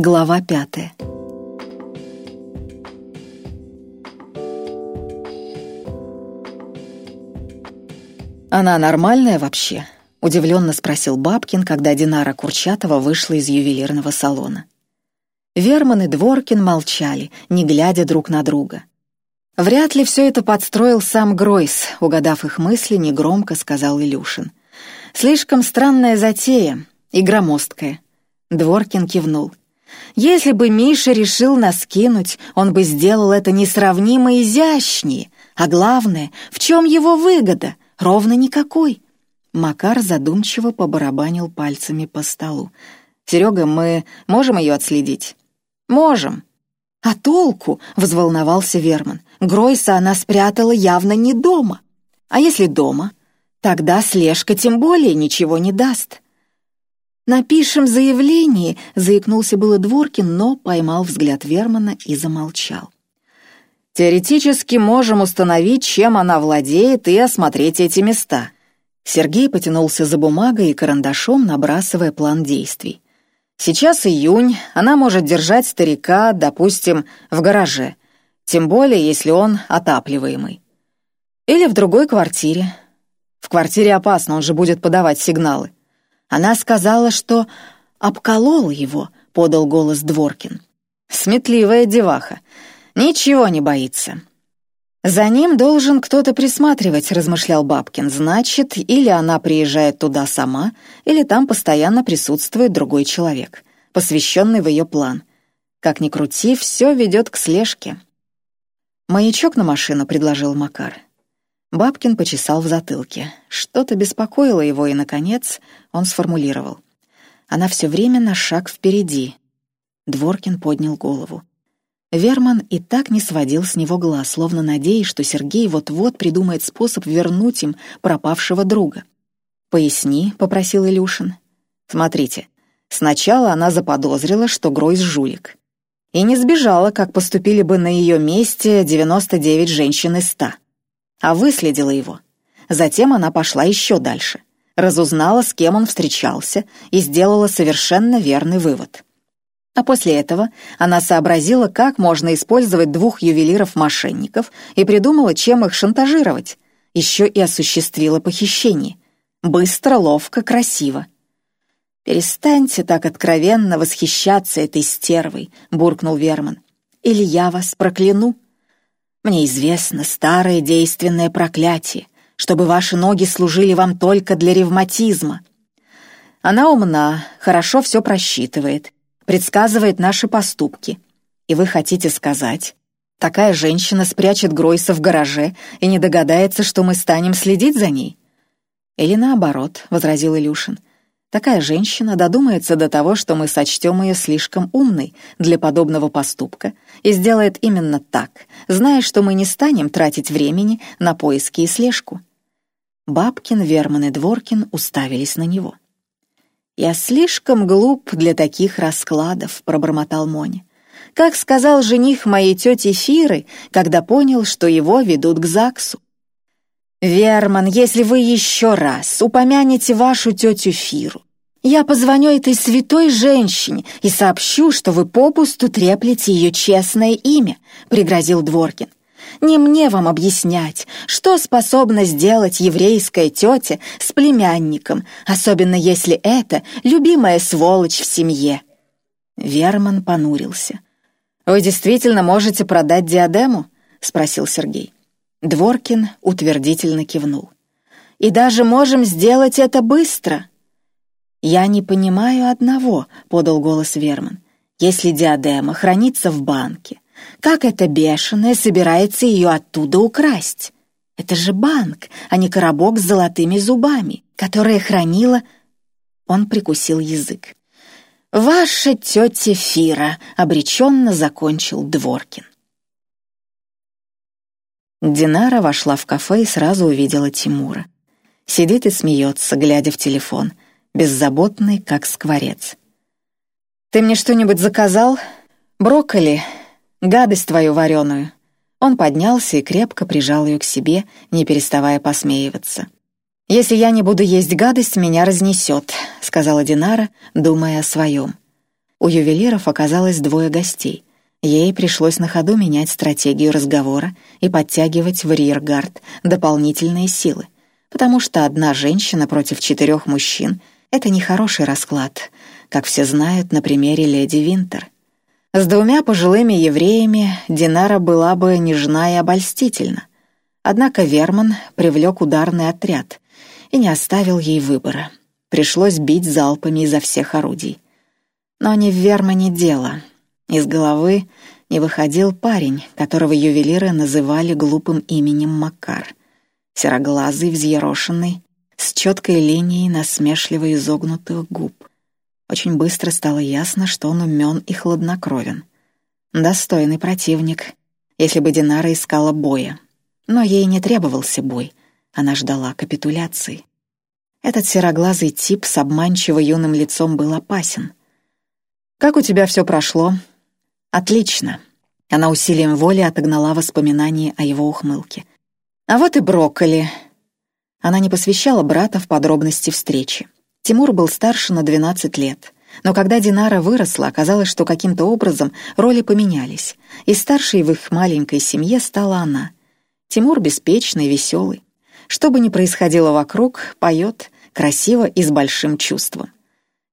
Глава пятая. «Она нормальная вообще?» — удивленно спросил Бабкин, когда Динара Курчатова вышла из ювелирного салона. Верман и Дворкин молчали, не глядя друг на друга. «Вряд ли все это подстроил сам Гройс», — угадав их мысли, негромко сказал Илюшин. «Слишком странная затея и громоздкая». Дворкин кивнул. «Если бы Миша решил нас кинуть, он бы сделал это несравнимо изящнее. А главное, в чем его выгода? Ровно никакой». Макар задумчиво побарабанил пальцами по столу. «Серега, мы можем ее отследить?» «Можем». «А толку?» — взволновался Верман. «Гройса она спрятала явно не дома. А если дома? Тогда слежка тем более ничего не даст». «Напишем заявление», — заикнулся было Дворкин, но поймал взгляд Вермана и замолчал. «Теоретически можем установить, чем она владеет, и осмотреть эти места». Сергей потянулся за бумагой и карандашом, набрасывая план действий. Сейчас июнь, она может держать старика, допустим, в гараже, тем более, если он отапливаемый. Или в другой квартире. В квартире опасно, он же будет подавать сигналы. Она сказала, что обколол его, подал голос Дворкин. Сметливая деваха. Ничего не боится. «За ним должен кто-то присматривать», — размышлял Бабкин. «Значит, или она приезжает туда сама, или там постоянно присутствует другой человек, посвященный в ее план. Как ни крути, все ведет к слежке». «Маячок на машину», — предложил Макар. Бабкин почесал в затылке. Что-то беспокоило его, и, наконец, он сформулировал. «Она все время на шаг впереди». Дворкин поднял голову. Верман и так не сводил с него глаз, словно надеясь, что Сергей вот-вот придумает способ вернуть им пропавшего друга. «Поясни», — попросил Илюшин. «Смотрите, сначала она заподозрила, что Гройс жулик. И не сбежала, как поступили бы на ее месте 99 женщин из 100. А выследила его. Затем она пошла еще дальше. Разузнала, с кем он встречался, и сделала совершенно верный вывод — а после этого она сообразила, как можно использовать двух ювелиров-мошенников и придумала, чем их шантажировать. Еще и осуществила похищение. Быстро, ловко, красиво. «Перестаньте так откровенно восхищаться этой стервой», — буркнул Верман. «Или я вас прокляну. Мне известно старое действенное проклятие, чтобы ваши ноги служили вам только для ревматизма. Она умна, хорошо все просчитывает» предсказывает наши поступки. И вы хотите сказать, такая женщина спрячет Гройса в гараже и не догадается, что мы станем следить за ней? Или наоборот, — возразил Илюшин. Такая женщина додумается до того, что мы сочтем ее слишком умной для подобного поступка и сделает именно так, зная, что мы не станем тратить времени на поиски и слежку. Бабкин, Верман и Дворкин уставились на него. «Я слишком глуп для таких раскладов», — пробормотал Моня. «Как сказал жених моей тети Фиры, когда понял, что его ведут к ЗАГСу». «Верман, если вы еще раз упомянете вашу тетю Фиру, я позвоню этой святой женщине и сообщу, что вы попусту треплете ее честное имя», — пригрозил Дворкин. Не мне вам объяснять, что способна сделать еврейская тетя с племянником, особенно если это любимая сволочь в семье. Верман понурился. «Вы действительно можете продать диадему?» — спросил Сергей. Дворкин утвердительно кивнул. «И даже можем сделать это быстро». «Я не понимаю одного», — подал голос Верман. «Если диадема хранится в банке, как эта бешеная собирается ее оттуда украсть? Это же банк, а не коробок с золотыми зубами, которая хранила... Он прикусил язык. «Ваша тетя Фира», — обреченно закончил Дворкин. Динара вошла в кафе и сразу увидела Тимура. Сидит и смеется, глядя в телефон, беззаботный, как скворец. «Ты мне что-нибудь заказал? Брокколи Гадость твою вареную!» Он поднялся и крепко прижал ее к себе, не переставая посмеиваться. «Если я не буду есть гадость, меня разнесет», — сказала Динара, думая о своем. У ювелиров оказалось двое гостей. Ей пришлось на ходу менять стратегию разговора и подтягивать в риергард дополнительные силы, потому что одна женщина против четырех мужчин — это нехороший расклад, как все знают на примере леди Винтер. С двумя пожилыми евреями Динара была бы нежна и обольстительна. Однако Верман привлек ударный отряд и не оставил ей выбора. Пришлось бить залпами изо всех орудий. Но не в Вермане дело. Из головы не выходил парень, которого ювелиры называли глупым именем Макар. Сероглазый, взъерошенный, с четкой линией насмешливо изогнутых губ. Очень быстро стало ясно, что он умен и хладнокровен. Достойный противник, если бы Динара искала боя. Но ей не требовался бой, она ждала капитуляции. Этот сероглазый тип с обманчиво юным лицом был опасен. «Как у тебя все прошло?» «Отлично». Она усилием воли отогнала воспоминания о его ухмылке. «А вот и брокколи». Она не посвящала брата в подробности встречи. Тимур был старше на 12 лет. Но когда Динара выросла, оказалось, что каким-то образом роли поменялись, и старшей в их маленькой семье стала она. Тимур беспечный, веселый. Что бы ни происходило вокруг, поет, красиво и с большим чувством.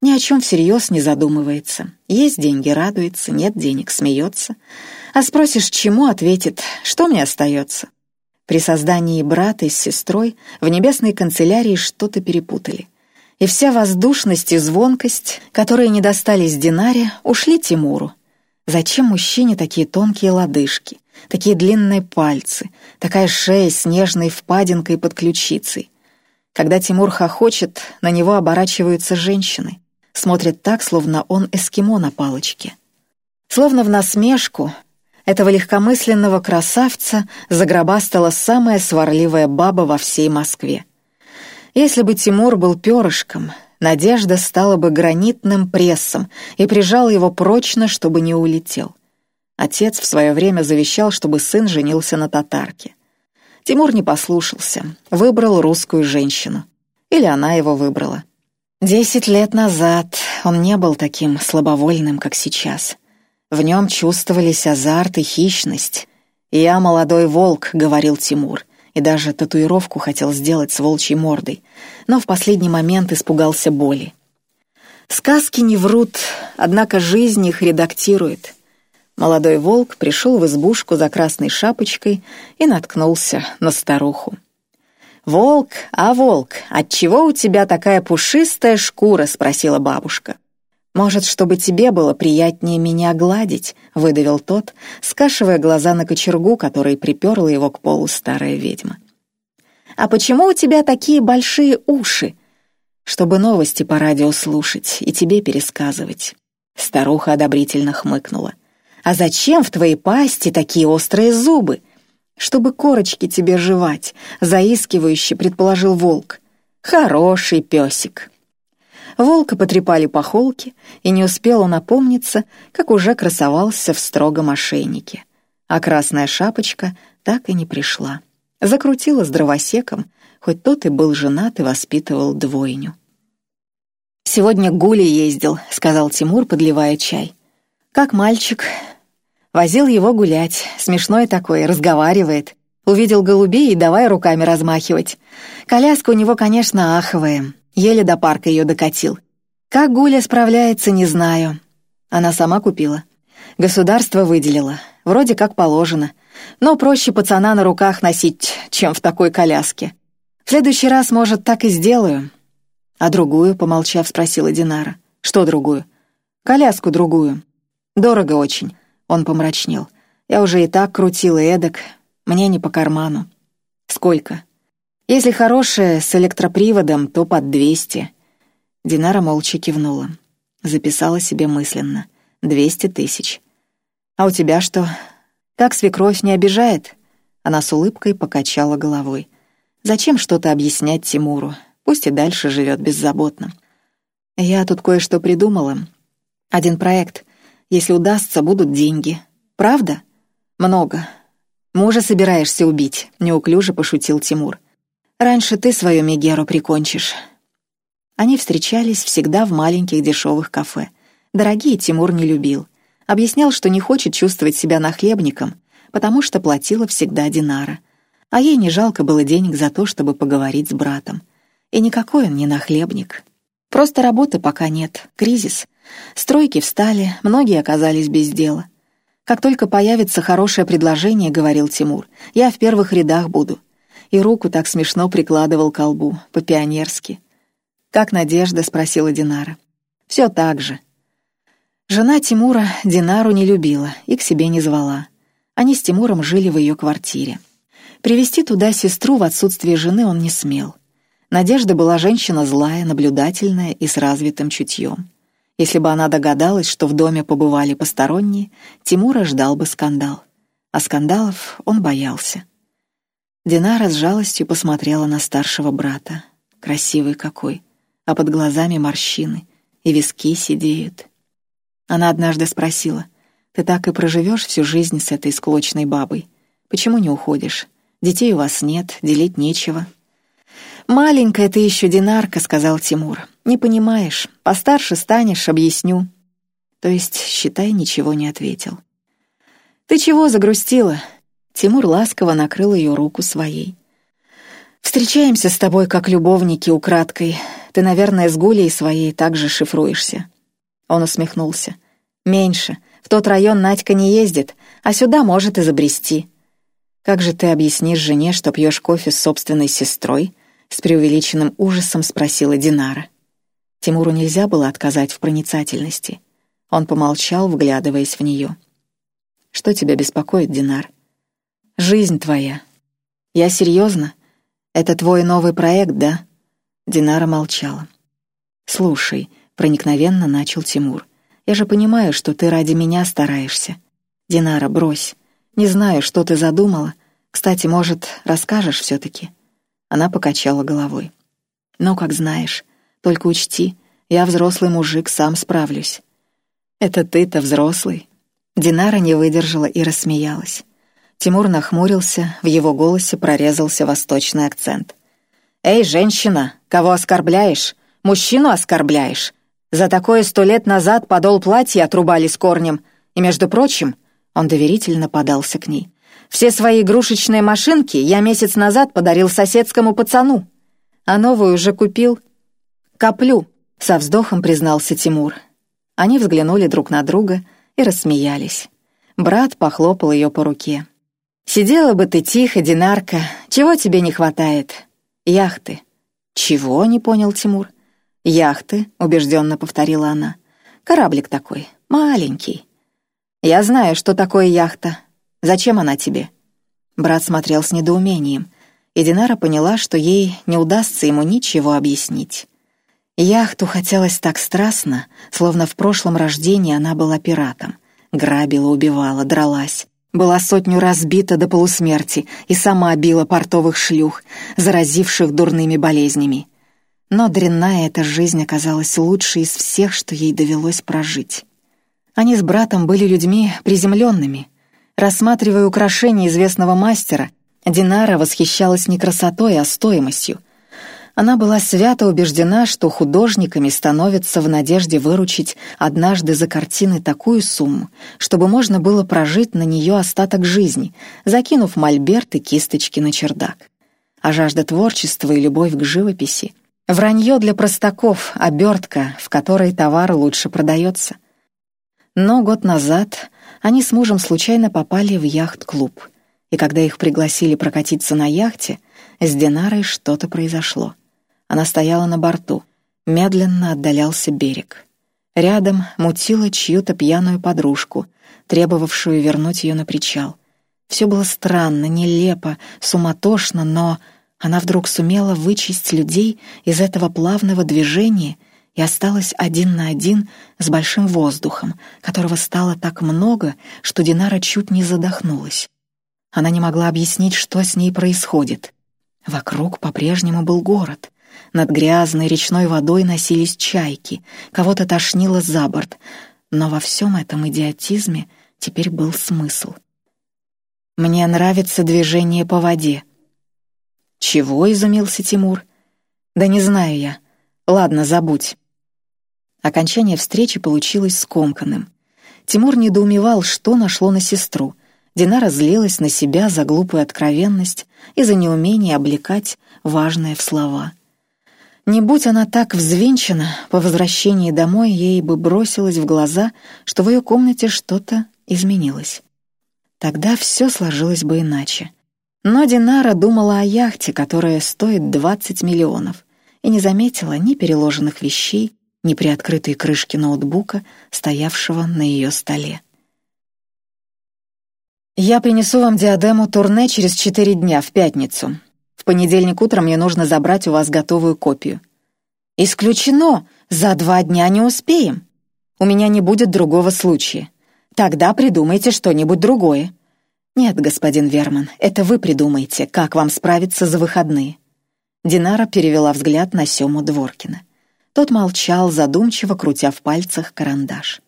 Ни о чем всерьез не задумывается. Есть деньги — радуется, нет денег — смеется. А спросишь, чему — ответит, что мне остается. При создании брата с сестрой в небесной канцелярии что-то перепутали. И вся воздушность и звонкость, которые не достались Динаре, ушли Тимуру. Зачем мужчине такие тонкие лодыжки, такие длинные пальцы, такая шея с нежной впадинкой под ключицей? Когда Тимур хохочет, на него оборачиваются женщины смотрит так, словно он эскимо на палочке. Словно в насмешку этого легкомысленного красавца загробастала самая сварливая баба во всей Москве. Если бы Тимур был перышком, Надежда стала бы гранитным прессом и прижала его прочно, чтобы не улетел. Отец в свое время завещал, чтобы сын женился на татарке. Тимур не послушался, выбрал русскую женщину. Или она его выбрала. Десять лет назад он не был таким слабовольным, как сейчас. В нем чувствовались азарт и хищность. «Я молодой волк», — говорил Тимур, и даже татуировку хотел сделать с волчьей мордой, но в последний момент испугался боли. Сказки не врут, однако жизнь их редактирует. Молодой волк пришел в избушку за красной шапочкой и наткнулся на старуху. «Волк, а волк, отчего у тебя такая пушистая шкура?» — спросила бабушка. «Может, чтобы тебе было приятнее меня гладить?» — выдавил тот, скашивая глаза на кочергу, который приперла его к полу старая ведьма. «А почему у тебя такие большие уши?» «Чтобы новости по радио слушать и тебе пересказывать». Старуха одобрительно хмыкнула. «А зачем в твоей пасти такие острые зубы?» Чтобы корочки тебе жевать», — заискивающе предположил волк. «Хороший песик». Волка потрепали по холке, и не успел он опомниться, как уже красовался в строгом ошейнике. А красная шапочка так и не пришла. Закрутила с дровосеком, хоть тот и был женат и воспитывал двойню. «Сегодня Гули ездил», — сказал Тимур, подливая чай. «Как мальчик, Возил его гулять, смешной такой, разговаривает. Увидел голубей и давай руками размахивать. Коляска у него, конечно, аховая. Еле до парка ее докатил. Как Гуля справляется, не знаю. Она сама купила. Государство выделило. Вроде как положено. Но проще пацана на руках носить, чем в такой коляске. В следующий раз, может, так и сделаю. А другую, помолчав, спросила Динара. Что другую? Коляску другую. Дорого очень. Он помрачнел. «Я уже и так крутил и эдак. Мне не по карману». «Сколько?» «Если хорошая, с электроприводом, то под двести». Динара молча кивнула. Записала себе мысленно. «Двести тысяч». «А у тебя что? Как свекровь не обижает?» Она с улыбкой покачала головой. «Зачем что-то объяснять Тимуру? Пусть и дальше живет беззаботно». «Я тут кое-что придумала. Один проект. Если удастся, будут деньги. Правда? Много. Мужа собираешься убить, неуклюже пошутил Тимур. Раньше ты свою Мегеру прикончишь. Они встречались всегда в маленьких дешевых кафе. Дорогие Тимур не любил. Объяснял, что не хочет чувствовать себя нахлебником, потому что платила всегда Динара. А ей не жалко было денег за то, чтобы поговорить с братом. И никакой он не нахлебник. Просто работы пока нет, кризис. Стройки встали, многие оказались без дела. «Как только появится хорошее предложение, — говорил Тимур, — я в первых рядах буду». И руку так смешно прикладывал к колбу, по-пионерски. «Как Надежда?» — спросила Динара. «Все так же». Жена Тимура Динару не любила и к себе не звала. Они с Тимуром жили в ее квартире. Привести туда сестру в отсутствие жены он не смел. Надежда была женщина злая, наблюдательная и с развитым чутьем. Если бы она догадалась, что в доме побывали посторонние, Тимура ждал бы скандал. А скандалов он боялся. Динара с жалостью посмотрела на старшего брата. Красивый какой, а под глазами морщины, и виски сидеют. Она однажды спросила, «Ты так и проживешь всю жизнь с этой склочной бабой? Почему не уходишь? Детей у вас нет, делить нечего». «Маленькая ты еще Динарка», — сказал Тимур. «Не понимаешь. Постарше станешь, объясню». То есть, считай, ничего не ответил. «Ты чего загрустила?» Тимур ласково накрыл ее руку своей. «Встречаемся с тобой как любовники украдкой. Ты, наверное, с Гулей своей также шифруешься». Он усмехнулся. «Меньше. В тот район Надька не ездит, а сюда может изобрести». «Как же ты объяснишь жене, что пьешь кофе с собственной сестрой?» С преувеличенным ужасом спросила Динара. Тимуру нельзя было отказать в проницательности. Он помолчал, вглядываясь в нее. «Что тебя беспокоит, Динар?» «Жизнь твоя». «Я серьезно? Это твой новый проект, да?» Динара молчала. «Слушай», — проникновенно начал Тимур, «я же понимаю, что ты ради меня стараешься. Динара, брось. Не знаю, что ты задумала. Кстати, может, расскажешь все-таки?» Она покачала головой. «Ну, как знаешь. Только учти, я взрослый мужик, сам справлюсь». «Это ты-то взрослый?» Динара не выдержала и рассмеялась. Тимур нахмурился, в его голосе прорезался восточный акцент. «Эй, женщина, кого оскорбляешь? Мужчину оскорбляешь? За такое сто лет назад подол платья отрубали с корнем. И, между прочим, он доверительно подался к ней. Все свои игрушечные машинки я месяц назад подарил соседскому пацану. А новую уже купил. Коплю, со вздохом признался Тимур. Они взглянули друг на друга и рассмеялись. Брат похлопал ее по руке. «Сидела бы ты тихо, Динарка. Чего тебе не хватает?» «Яхты». «Чего?» — не понял Тимур. «Яхты», — убежденно повторила она. «Кораблик такой, маленький». «Я знаю, что такое яхта. Зачем она тебе?» Брат смотрел с недоумением, и Динара поняла, что ей не удастся ему ничего объяснить. Яхту хотелось так страстно, словно в прошлом рождении она была пиратом. Грабила, убивала, дралась. Была сотню разбита до полусмерти и сама била портовых шлюх, заразивших дурными болезнями. Но дрянная эта жизнь оказалась лучшей из всех, что ей довелось прожить. Они с братом были людьми приземленными, Рассматривая украшения известного мастера, Динара восхищалась не красотой, а стоимостью. Она была свято убеждена, что художниками становятся в надежде выручить однажды за картины такую сумму, чтобы можно было прожить на нее остаток жизни, закинув мольберт и кисточки на чердак. А жажда творчества и любовь к живописи — вранье для простаков, обертка, в которой товар лучше продается. Но год назад они с мужем случайно попали в яхт-клуб, и когда их пригласили прокатиться на яхте, с Динарой что-то произошло. Она стояла на борту, медленно отдалялся берег. Рядом мутила чью-то пьяную подружку, требовавшую вернуть ее на причал. Все было странно, нелепо, суматошно, но она вдруг сумела вычесть людей из этого плавного движения — и осталась один на один с большим воздухом, которого стало так много, что Динара чуть не задохнулась. Она не могла объяснить, что с ней происходит. Вокруг по-прежнему был город. Над грязной речной водой носились чайки, кого-то тошнило за борт, но во всем этом идиотизме теперь был смысл. «Мне нравится движение по воде». «Чего?» — изумился Тимур. «Да не знаю я. Ладно, забудь. Окончание встречи получилось скомканным. Тимур недоумевал, что нашло на сестру. Динара злилась на себя за глупую откровенность и за неумение облекать важное в слова. Не будь она так взвинчена, по возвращении домой ей бы бросилось в глаза, что в ее комнате что-то изменилось. Тогда все сложилось бы иначе. Но Динара думала о яхте, которая стоит 20 миллионов, и не заметила ни переложенных вещей, ни приоткрытой крышки ноутбука, стоявшего на ее столе. «Я принесу вам диадему турне через четыре дня, в пятницу. Понедельник утром мне нужно забрать у вас готовую копию». «Исключено! За два дня не успеем. У меня не будет другого случая. Тогда придумайте что-нибудь другое. «Нет, господин Верман, это вы придумаете, как вам справиться за выходные». Динара перевела взгляд на Сему Дворкина. Тот молчал, задумчиво крутя в пальцах карандаш.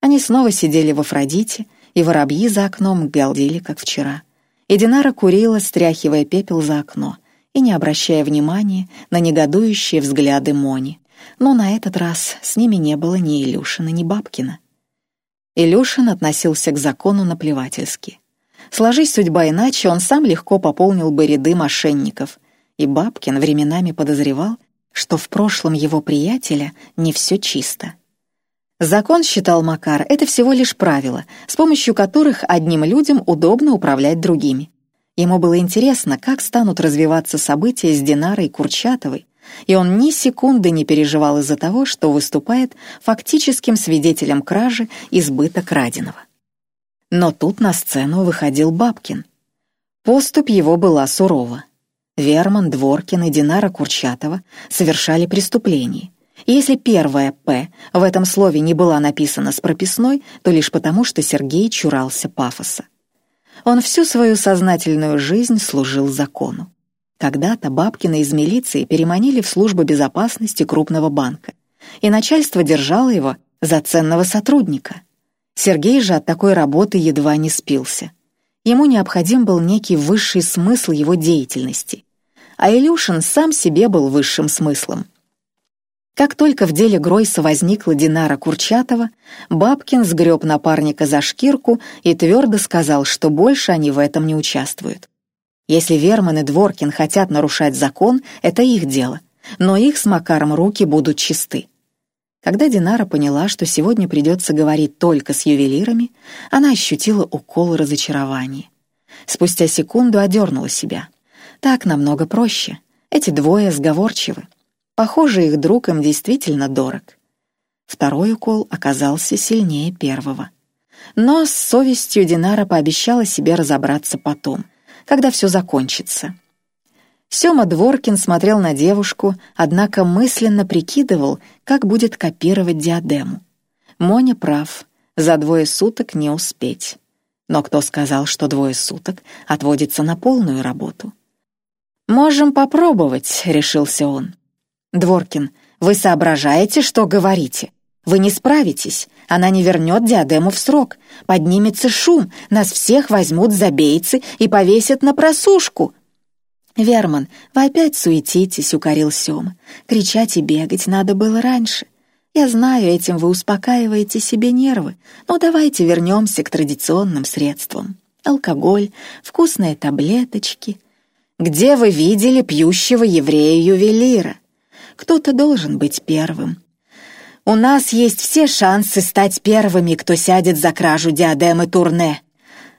Они снова сидели в Афродите, и воробьи за окном галдели, как вчера. И Динара курила, стряхивая пепел за окно и не обращая внимания на негодующие взгляды Мони. Но на этот раз с ними не было ни Илюшина, ни Бабкина. Илюшин относился к закону наплевательски — Сложись судьба иначе, он сам легко пополнил бы ряды мошенников. И Бабкин временами подозревал, что в прошлом его приятеля не все чисто. Закон, считал Макар, это всего лишь правила, с помощью которых одним людям удобно управлять другими. Ему было интересно, как станут развиваться события с Динарой Курчатовой, и он ни секунды не переживал из-за того, что выступает фактическим свидетелем кражи избыта краденого. Но тут на сцену выходил Бабкин. Поступь его была сурова. Верман, Дворкин и Динара Курчатова совершали преступление. Если первая «П» в этом слове не была написана с прописной, то лишь потому, что Сергей чурался пафоса. Он всю свою сознательную жизнь служил закону. Когда-то Бабкина из милиции переманили в службу безопасности крупного банка, и начальство держало его за ценного сотрудника. Сергей же от такой работы едва не спился. Ему необходим был некий высший смысл его деятельности. А Илюшин сам себе был высшим смыслом. Как только в деле Гройса возникла Динара Курчатова, Бабкин сгреб напарника за шкирку и твердо сказал, что больше они в этом не участвуют. Если Верман и Дворкин хотят нарушать закон, это их дело, но их с Макаром руки будут чисты. Когда Динара поняла, что сегодня придется говорить только с ювелирами, она ощутила укол разочарования. Спустя секунду одернула себя. Так намного проще. Эти двое сговорчивы. Похоже, их друг им действительно дорог. Второй укол оказался сильнее первого. Но с совестью Динара пообещала себе разобраться потом, когда все закончится. Сёма Дворкин смотрел на девушку, однако мысленно прикидывал, как будет копировать диадему. Моня прав, за двое суток не успеть. Но кто сказал, что двое суток отводится на полную работу? «Можем попробовать», — решился он. «Дворкин, вы соображаете, что говорите? Вы не справитесь, она не вернет диадему в срок. Поднимется шум, нас всех возьмут за бейцы и повесят на просушку», «Верман, вы опять суетитесь», — укорил Сёма. «Кричать и бегать надо было раньше. Я знаю, этим вы успокаиваете себе нервы, но давайте вернемся к традиционным средствам. Алкоголь, вкусные таблеточки. Где вы видели пьющего еврея-ювелира? Кто-то должен быть первым. У нас есть все шансы стать первыми, кто сядет за кражу диадемы Турне.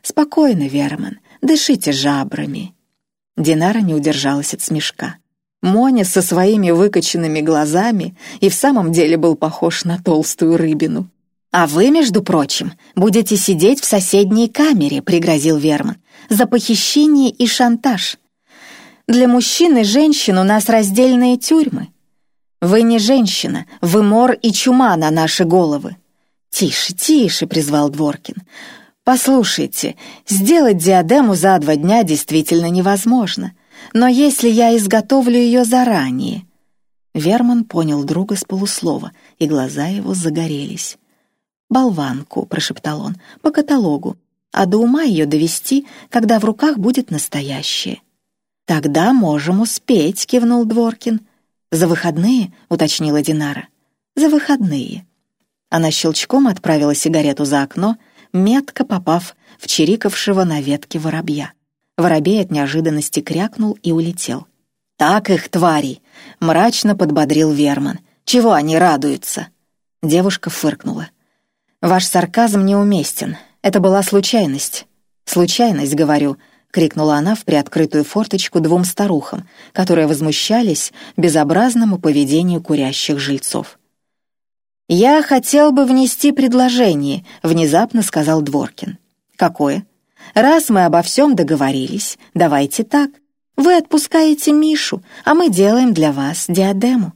Спокойно, Верман, дышите жабрами». Динара не удержалась от смешка. Моня со своими выкоченными глазами и в самом деле был похож на толстую рыбину. «А вы, между прочим, будете сидеть в соседней камере», — пригрозил Верман, «за похищение и шантаж. Для мужчин и женщин у нас раздельные тюрьмы. Вы не женщина, вы мор и чума на наши головы». «Тише, тише», — призвал Дворкин. Послушайте, сделать диадему за два дня действительно невозможно, но если я изготовлю ее заранее... Верман понял друга с полуслова, и глаза его загорелись. «Болванку», — прошептал он, — «по каталогу, а до ума ее довести, когда в руках будет настоящее». «Тогда можем успеть», — кивнул Дворкин. «За выходные», — уточнила Динара. За выходные. Она щелчком отправила сигарету за окно, метко попав в чирикавшего на ветке воробья. Воробей от неожиданности крякнул и улетел. «Так их, твари!» — мрачно подбодрил Верман. «Чего они радуются?» Девушка фыркнула. «Ваш сарказм неуместен. Это была случайность». «Случайность, говорю», — крикнула она в приоткрытую форточку двум старухам, которые возмущались безобразному поведению курящих жильцов. «Я хотел бы внести предложение», — внезапно сказал Дворкин. «Какое?» «Раз мы обо всем договорились, давайте так. Вы отпускаете Мишу, а мы делаем для вас диадему».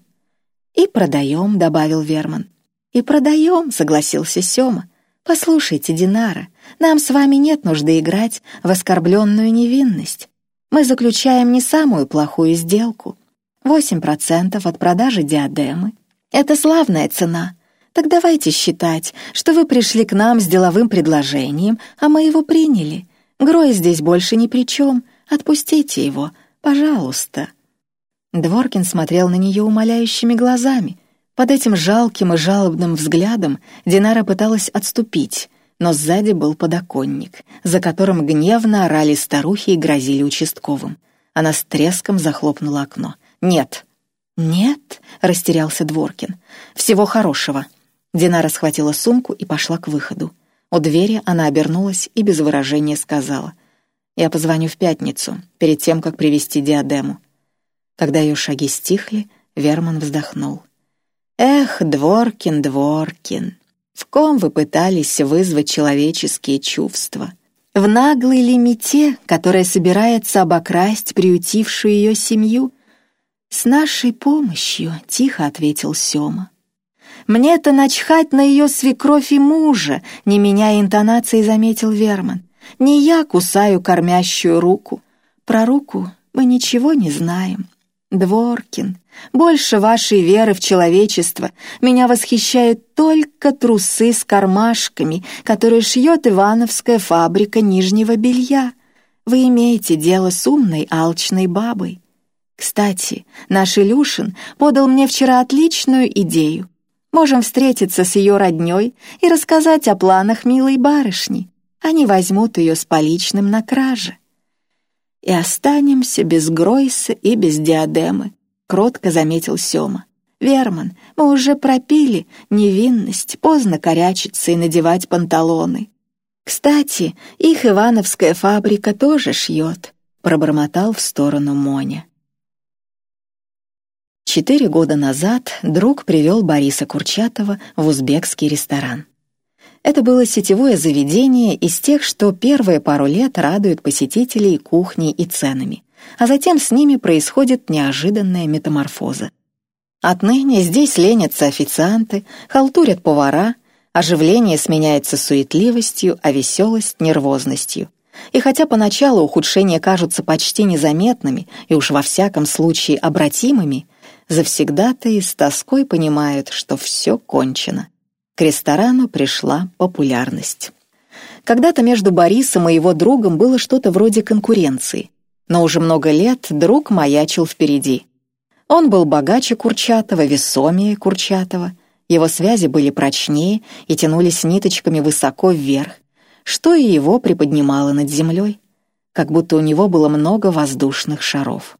«И продаем», — добавил Верман. «И продаем», — согласился Сёма. «Послушайте, Динара, нам с вами нет нужды играть в оскорбленную невинность. Мы заключаем не самую плохую сделку. Восемь процентов от продажи диадемы. Это славная цена. Так давайте считать, что вы пришли к нам с деловым предложением, а мы его приняли. Грой здесь больше ни при чем. Отпустите его, пожалуйста». Дворкин смотрел на нее умоляющими глазами. Под этим жалким и жалобным взглядом Динара пыталась отступить, но сзади был подоконник, за которым гневно орали старухи и грозили участковым. Она с треском захлопнула окно. «Нет». «Нет?» — растерялся Дворкин. «Всего хорошего». Динара схватила сумку и пошла к выходу. У двери она обернулась и без выражения сказала. «Я позвоню в пятницу, перед тем, как привезти диадему». Когда ее шаги стихли, Верман вздохнул. «Эх, Дворкин, Дворкин, в ком вы пытались вызвать человеческие чувства? В наглой лимите, которая собирается обокрасть приютившую ее семью?» «С нашей помощью», — тихо ответил Сёма. «Мне-то начхать на ее свекровь и мужа», — не меняя интонации, заметил Верман. «Не я кусаю кормящую руку. Про руку мы ничего не знаем. Дворкин, больше вашей веры в человечество меня восхищают только трусы с кармашками, которые шьет Ивановская фабрика нижнего белья. Вы имеете дело с умной, алчной бабой. Кстати, наш Илюшин подал мне вчера отличную идею. Можем встретиться с ее родней и рассказать о планах милой барышни. Они возьмут ее с поличным на краже и останемся без Гройса и без диадемы», — кротко заметил Сёма. «Верман, мы уже пропили невинность, поздно корячиться и надевать панталоны. Кстати, их Ивановская фабрика тоже шьет», — пробормотал в сторону Моня. Четыре года назад друг привел Бориса Курчатова в узбекский ресторан. Это было сетевое заведение из тех, что первые пару лет радуют посетителей кухней и ценами, а затем с ними происходит неожиданная метаморфоза. Отныне здесь ленятся официанты, халтурят повара, оживление сменяется суетливостью, а веселость — нервозностью. И хотя поначалу ухудшения кажутся почти незаметными и уж во всяком случае обратимыми, завсегда-то и с тоской понимают, что все кончено ресторану пришла популярность. Когда-то между Борисом и его другом было что-то вроде конкуренции, но уже много лет друг маячил впереди. Он был богаче Курчатова, весомее Курчатова, его связи были прочнее и тянулись ниточками высоко вверх, что и его приподнимало над землей, как будто у него было много воздушных шаров.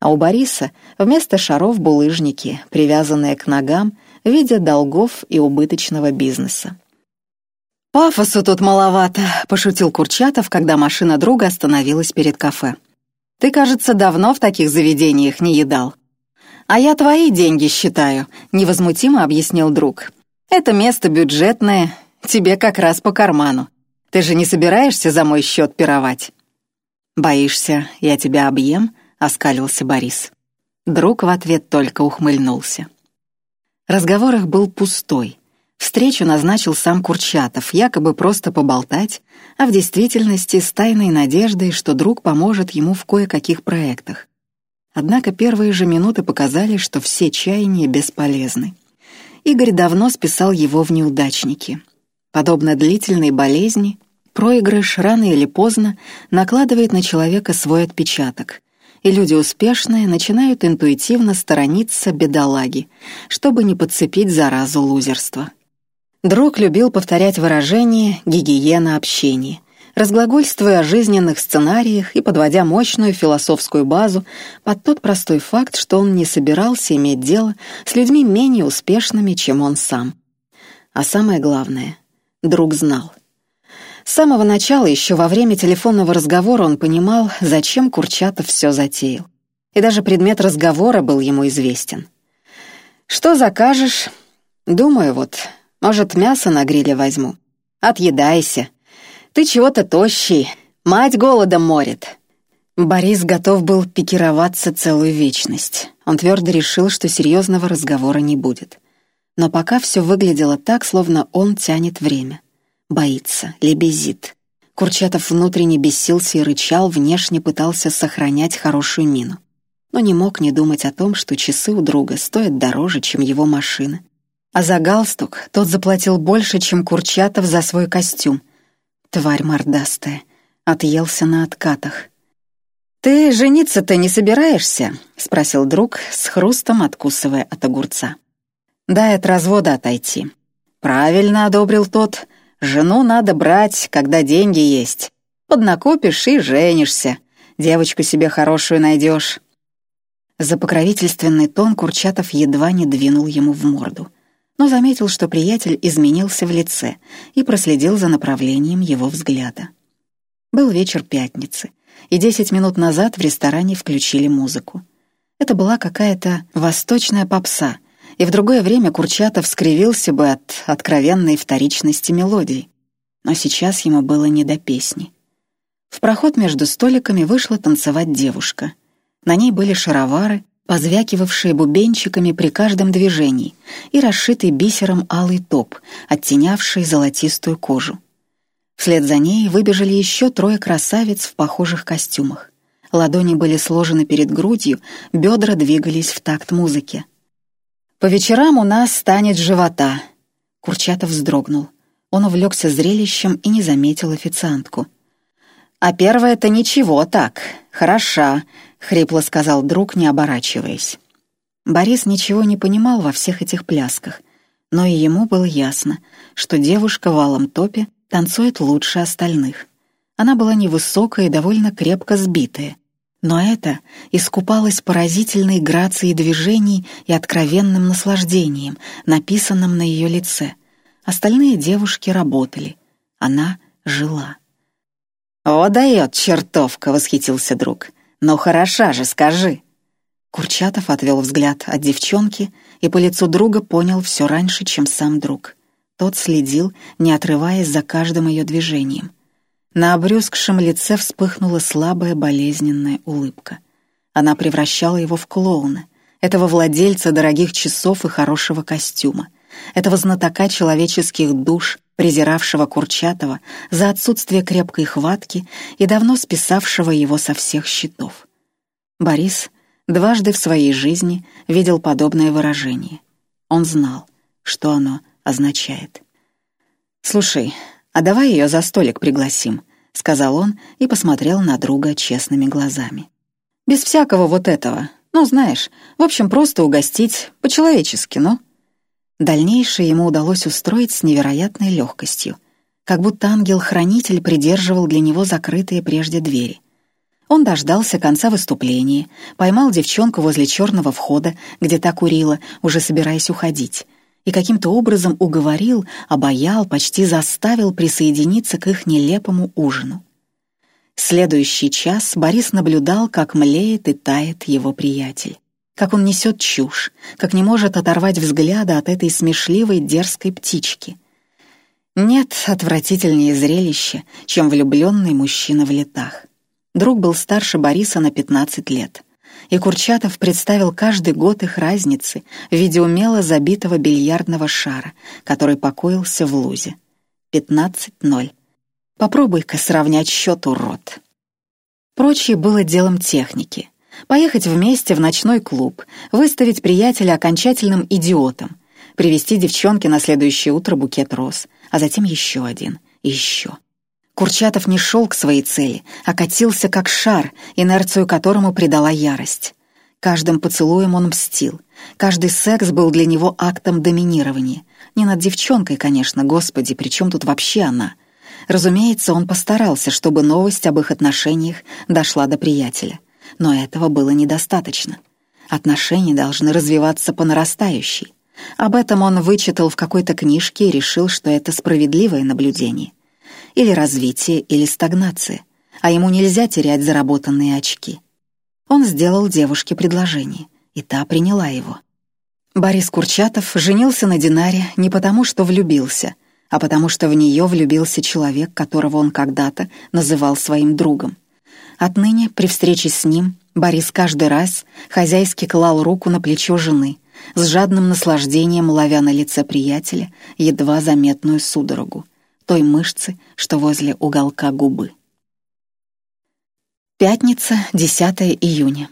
А у Бориса вместо шаров булыжники, привязанные к ногам в виде долгов и убыточного бизнеса. «Пафосу тут маловато», — пошутил Курчатов, когда машина друга остановилась перед кафе. «Ты, кажется, давно в таких заведениях не едал». «А я твои деньги считаю», — невозмутимо объяснил друг. «Это место бюджетное, тебе как раз по карману. Ты же не собираешься за мой счет пировать?» «Боишься, я тебя объем?» — оскалился Борис. Друг в ответ только ухмыльнулся. Разговор их был пустой. Встречу назначил сам Курчатов, якобы просто поболтать, а в действительности с тайной надеждой, что друг поможет ему в кое-каких проектах. Однако первые же минуты показали, что все чаяния бесполезны. Игорь давно списал его в неудачники. Подобно длительной болезни, проигрыш рано или поздно накладывает на человека свой отпечаток, и люди успешные начинают интуитивно сторониться бедолаги, чтобы не подцепить заразу лузерства. Друг любил повторять выражение «гигиена общения», разглагольствуя о жизненных сценариях и подводя мощную философскую базу под тот простой факт, что он не собирался иметь дело с людьми менее успешными, чем он сам. А самое главное, друг знал. С самого начала, еще во время телефонного разговора, он понимал, зачем Курчатов все затеял. И даже предмет разговора был ему известен. «Что закажешь?» «Думаю, вот, может, мясо на гриле возьму. Отъедайся. Ты чего-то тощий, мать голодом морит». Борис готов был пикироваться целую вечность. Он твердо решил, что серьезного разговора не будет. Но пока все выглядело так, словно он тянет время. Боится, лебезит. Курчатов внутренне бесился и рычал, внешне пытался сохранять хорошую мину. Но не мог не думать о том, что часы у друга стоят дороже, чем его машина. А за галстук тот заплатил больше, чем Курчатов за свой костюм. Тварь мордастая. Отъелся на откатах. «Ты жениться-то не собираешься?» — спросил друг, с хрустом откусывая от огурца. «Дай от развода отойти». «Правильно», — одобрил тот, — Жену надо брать, когда деньги есть. Поднакопишь и женишься. Девочку себе хорошую найдешь. За покровительственный тон Курчатов едва не двинул ему в морду, но заметил, что приятель изменился в лице и проследил за направлением его взгляда. Был вечер пятницы, и десять минут назад в ресторане включили музыку. Это была какая-то восточная попса — и в другое время Курчатов скривился бы от откровенной вторичности мелодии. Но сейчас ему было не до песни. В проход между столиками вышла танцевать девушка. На ней были шаровары, позвякивавшие бубенчиками при каждом движении, и расшитый бисером алый топ, оттенявший золотистую кожу. Вслед за ней выбежали еще трое красавиц в похожих костюмах. Ладони были сложены перед грудью, бедра двигались в такт музыки. По вечерам у нас станет живота. Курчатов вздрогнул. Он увлекся зрелищем и не заметил официантку. «А первая-то ничего так, хороша», — хрипло сказал друг, не оборачиваясь. Борис ничего не понимал во всех этих плясках, но и ему было ясно, что девушка в алом топе танцует лучше остальных. Она была невысокая и довольно крепко сбитая — но это искупалось поразительной грацией движений и откровенным наслаждением, написанным на ее лице. Остальные девушки работали. Она жила. «О, дает чертовка!» — восхитился друг. «Ну хороша же, скажи!» Курчатов отвел взгляд от девчонки и по лицу друга понял все раньше, чем сам друг. Тот следил, не отрываясь за каждым ее движением. На обрюзгшем лице вспыхнула слабая болезненная улыбка. Она превращала его в клоуна, этого владельца дорогих часов и хорошего костюма, этого знатока человеческих душ, презиравшего Курчатова за отсутствие крепкой хватки и давно списавшего его со всех счетов. Борис дважды в своей жизни видел подобное выражение. Он знал, что оно означает. «Слушай, а давай ее за столик пригласим», — сказал он и посмотрел на друга честными глазами. «Без всякого вот этого. Ну, знаешь, в общем, просто угостить, по-человечески, ну». Дальнейшее ему удалось устроить с невероятной легкостью, как будто ангел-хранитель придерживал для него закрытые прежде двери. Он дождался конца выступления, поймал девчонку возле черного входа, где та курила, уже собираясь уходить, и каким-то образом уговорил, обаял, почти заставил присоединиться к их нелепому ужину. Следующий час Борис наблюдал, как млеет и тает его приятель, как он несет чушь, как не может оторвать взгляда от этой смешливой дерзкой птички. Нет отвратительнее зрелища, чем влюбленный мужчина в летах. Друг был старше Бориса на 15 лет — и Курчатов представил каждый год их разницы в виде умело забитого бильярдного шара, который покоился в лузе. 15-0. Попробуй-ка сравнять счет, урод. Прочее было делом техники. Поехать вместе в ночной клуб, выставить приятеля окончательным идиотом, привезти девчонке на следующее утро букет роз, а затем еще один, еще. Курчатов не шел к своей цели, а катился как шар, инерцию которому придала ярость. Каждым поцелуем он мстил. Каждый секс был для него актом доминирования. Не над девчонкой, конечно, господи, при чем тут вообще она? Разумеется, он постарался, чтобы новость об их отношениях дошла до приятеля. Но этого было недостаточно. Отношения должны развиваться по нарастающей. Об этом он вычитал в какой-то книжке и решил, что это справедливое наблюдение или развитие, или стагнация, а ему нельзя терять заработанные очки. Он сделал девушке предложение, и та приняла его. Борис Курчатов женился на Динаре не потому, что влюбился, а потому что в нее влюбился человек, которого он когда-то называл своим другом. Отныне, при встрече с ним, Борис каждый раз хозяйски клал руку на плечо жены, с жадным наслаждением ловя на лице приятеля едва заметную судорогу — той мышцы, что возле уголка губы. Пятница, 10 июня.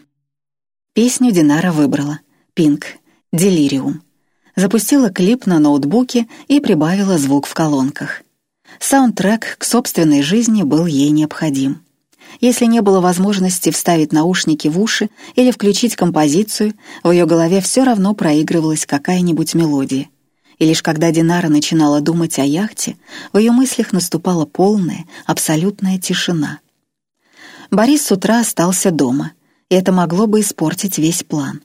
Песню Динара выбрала. «Пинк», «Делириум». Запустила клип на ноутбуке и прибавила звук в колонках. Саундтрек к собственной жизни был ей необходим. Если не было возможности вставить наушники в уши или включить композицию, в ее голове все равно проигрывалась какая-нибудь мелодия и лишь когда Динара начинала думать о яхте, в ее мыслях наступала полная, абсолютная тишина. Борис с утра остался дома, и это могло бы испортить весь план.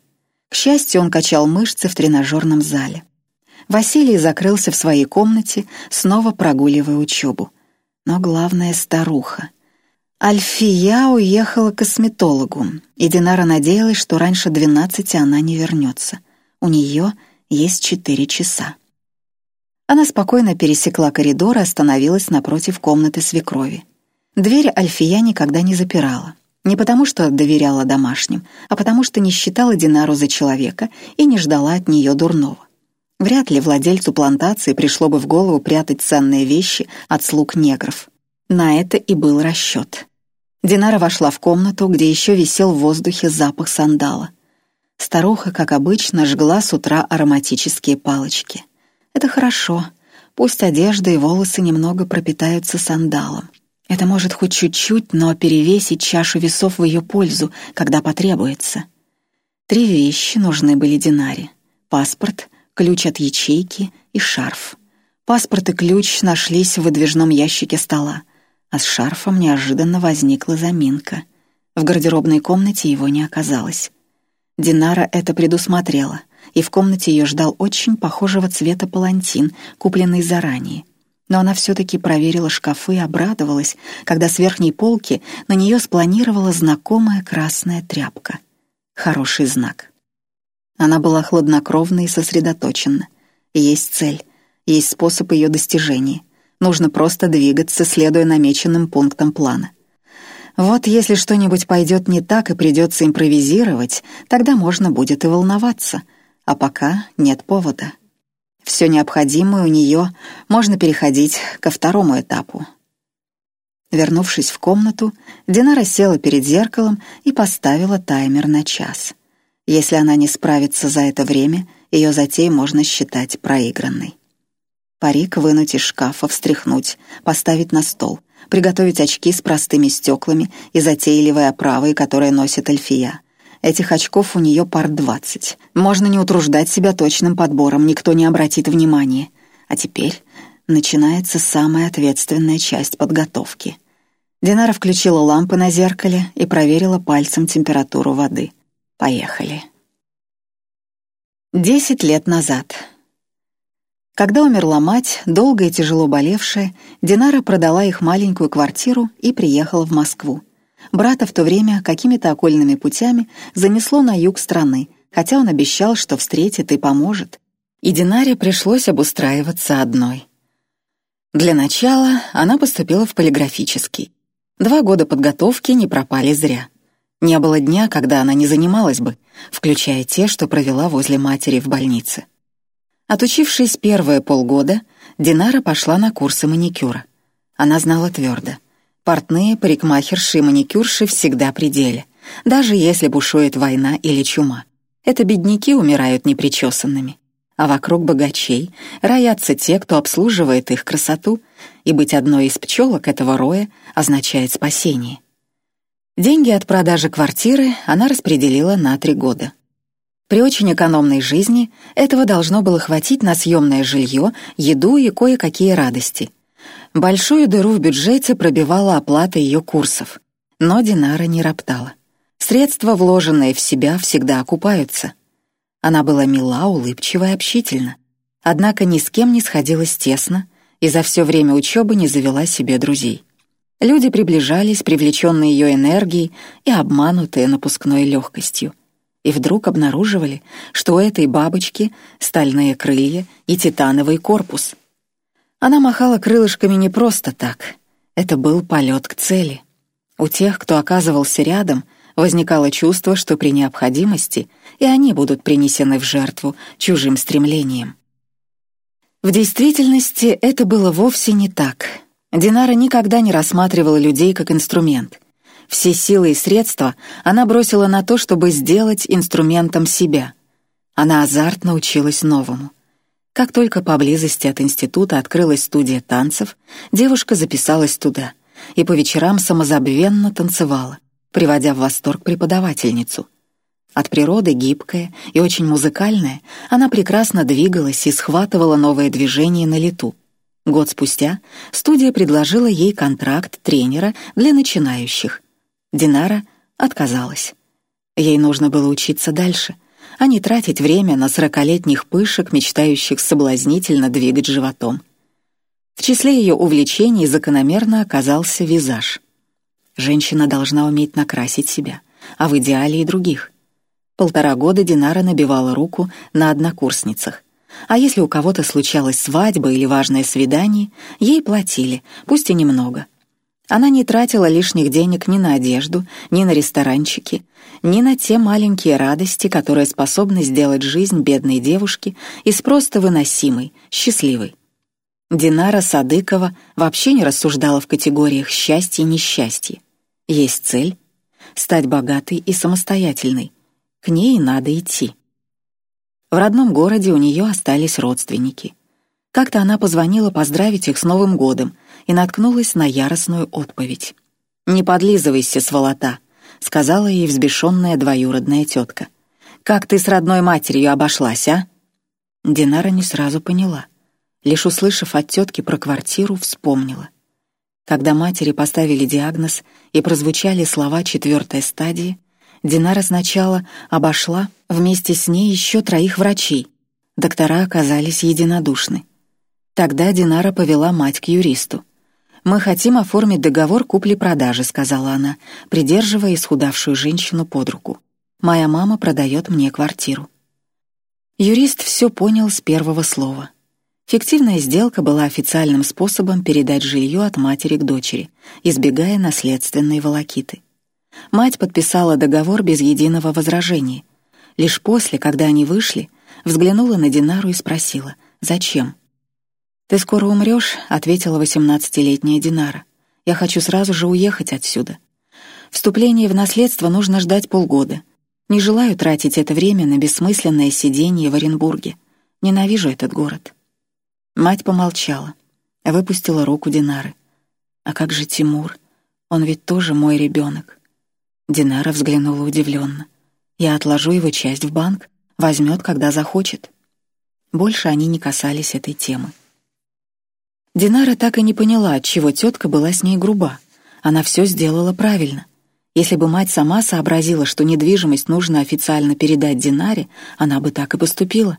К счастью, он качал мышцы в тренажерном зале. Василий закрылся в своей комнате, снова прогуливая учебу. Но главное — старуха. Альфия уехала к косметологу, и Динара надеялась, что раньше двенадцати она не вернется. У нее есть четыре часа. Она спокойно пересекла коридор и остановилась напротив комнаты свекрови. Дверь Альфия никогда не запирала. Не потому, что доверяла домашним, а потому, что не считала Динару за человека и не ждала от нее дурного. Вряд ли владельцу плантации пришло бы в голову прятать ценные вещи от слуг негров. На это и был расчет. Динара вошла в комнату, где еще висел в воздухе запах сандала. Старуха, как обычно, жгла с утра ароматические палочки — это хорошо. Пусть одежда и волосы немного пропитаются сандалом. Это может хоть чуть-чуть, но перевесить чашу весов в ее пользу, когда потребуется. Три вещи нужны были Динаре. Паспорт, ключ от ячейки и шарф. Паспорт и ключ нашлись в выдвижном ящике стола, а с шарфом неожиданно возникла заминка. В гардеробной комнате его не оказалось. Динара это предусмотрела — и в комнате ее ждал очень похожего цвета палантин, купленный заранее. Но она все-таки проверила шкафы и обрадовалась, когда с верхней полки на нее спланировала знакомая красная тряпка. Хороший знак. Она была хладнокровна и сосредоточена. Есть цель, есть способ ее достижения. Нужно просто двигаться, следуя намеченным пунктам плана. Вот если что-нибудь пойдет не так и придется импровизировать, тогда можно будет и волноваться — а пока нет повода. Все необходимое у нее можно переходить ко второму этапу. Вернувшись в комнату, Динара села перед зеркалом и поставила таймер на час. Если она не справится за это время, ее затей можно считать проигранной. Парик вынуть из шкафа, встряхнуть, поставить на стол, приготовить очки с простыми стеклами и затейливой оправой, которые носит Эльфия — Этих очков у нее пар двадцать. Можно не утруждать себя точным подбором, никто не обратит внимания. А теперь начинается самая ответственная часть подготовки. Динара включила лампы на зеркале и проверила пальцем температуру воды. Поехали. Десять лет назад. Когда умерла мать, долго и тяжело болевшая, Динара продала их маленькую квартиру и приехала в Москву. Брата в то время какими-то окольными путями занесло на юг страны, хотя он обещал, что встретит и поможет. И Динаре пришлось обустраиваться одной. Для начала она поступила в полиграфический. Два года подготовки не пропали зря. Не было дня, когда она не занималась бы, включая те, что провела возле матери в больнице. Отучившись первые полгода, Динара пошла на курсы маникюра. Она знала твердо. Портные, парикмахерши и маникюрши всегда при деле, даже если бушует война или чума. Это бедняки умирают непричесанными. а вокруг богачей роятся те, кто обслуживает их красоту, и быть одной из пчелок этого роя означает спасение. Деньги от продажи квартиры она распределила на три года. При очень экономной жизни этого должно было хватить на съемное жилье, еду и кое-какие радости. Большую дыру в бюджете пробивала оплата ее курсов. Но Динара не роптала. Средства, вложенные в себя, всегда окупаются. Она была мила, улыбчива и общительна. Однако ни с кем не сходилась тесно и за все время учебы не завела себе друзей. Люди приближались, привлеченные ее энергией и обманутые напускной легкостью и вдруг обнаруживали, что у этой бабочки стальные крылья и титановый корпус. Она махала крылышками не просто так. Это был полет к цели. У тех, кто оказывался рядом, возникало чувство, что при необходимости и они будут принесены в жертву чужим стремлением. В действительности это было вовсе не так. Динара никогда не рассматривала людей как инструмент. Все силы и средства она бросила на то, чтобы сделать инструментом себя. Она азартно училась новому. Как только поблизости от института открылась студия танцев, девушка записалась туда и по вечерам самозабвенно танцевала, приводя в восторг преподавательницу. От природы гибкая и очень музыкальная, она прекрасно двигалась и схватывала новые движения на лету. Год спустя студия предложила ей контракт тренера для начинающих, Динара отказалась. Ей нужно было учиться дальше, а не тратить время на сорокалетних пышек, мечтающих соблазнительно двигать животом. В числе ее увлечений закономерно оказался визаж. Женщина должна уметь накрасить себя, а в идеале и других. Полтора года Динара набивала руку на однокурсницах. А если у кого-то случалась свадьба или важное свидание, ей платили, пусть и немного, она не тратила лишних денег ни на одежду, ни на ресторанчики, ни на те маленькие радости, которые способны сделать жизнь бедной девушки из просто выносимой, счастливой. Динара Садыкова вообще не рассуждала в категориях счастья и несчастья. Есть цель — стать богатой и самостоятельной. К ней надо идти. В родном городе у нее остались родственники. Как-то она позвонила поздравить их с Новым годом, и наткнулась на яростную отповедь. «Не подлизывайся, сволота», — сказала ей взбешенная двоюродная тетка. «Как ты с родной матерью обошлась, а?» Динара не сразу поняла. Лишь услышав от тетки про квартиру, вспомнила. Когда матери поставили диагноз и прозвучали слова четвертой стадии, Динара сначала обошла вместе с ней еще троих врачей. Доктора оказались единодушны. Тогда Динара повела мать к юристу. «Мы хотим оформить договор купли-продажи», — сказала она, придерживая исхудавшую женщину под руку. «Моя мама продает мне квартиру». Юрист все понял с первого слова. Фиктивная сделка была официальным способом передать жилье от матери к дочери, избегая наследственной волокиты. Мать подписала договор без единого возражения. Лишь после, когда они вышли, взглянула на Динару и спросила «Зачем?». «Ты скоро умрешь», — ответила восемнадцатилетняя Динара. «Я хочу сразу же уехать отсюда. Вступление в наследство нужно ждать полгода. Не желаю тратить это время на бессмысленное сидение в Оренбурге. Ненавижу этот город». Мать помолчала, выпустила руку Динары. «А как же Тимур? Он ведь тоже мой ребенок». Динара взглянула удивленно. «Я отложу его часть в банк, возьмет, когда захочет». Больше они не касались этой темы. Динара так и не поняла, отчего тетка была с ней груба. Она все сделала правильно. Если бы мать сама сообразила, что недвижимость нужно официально передать Динаре, она бы так и поступила.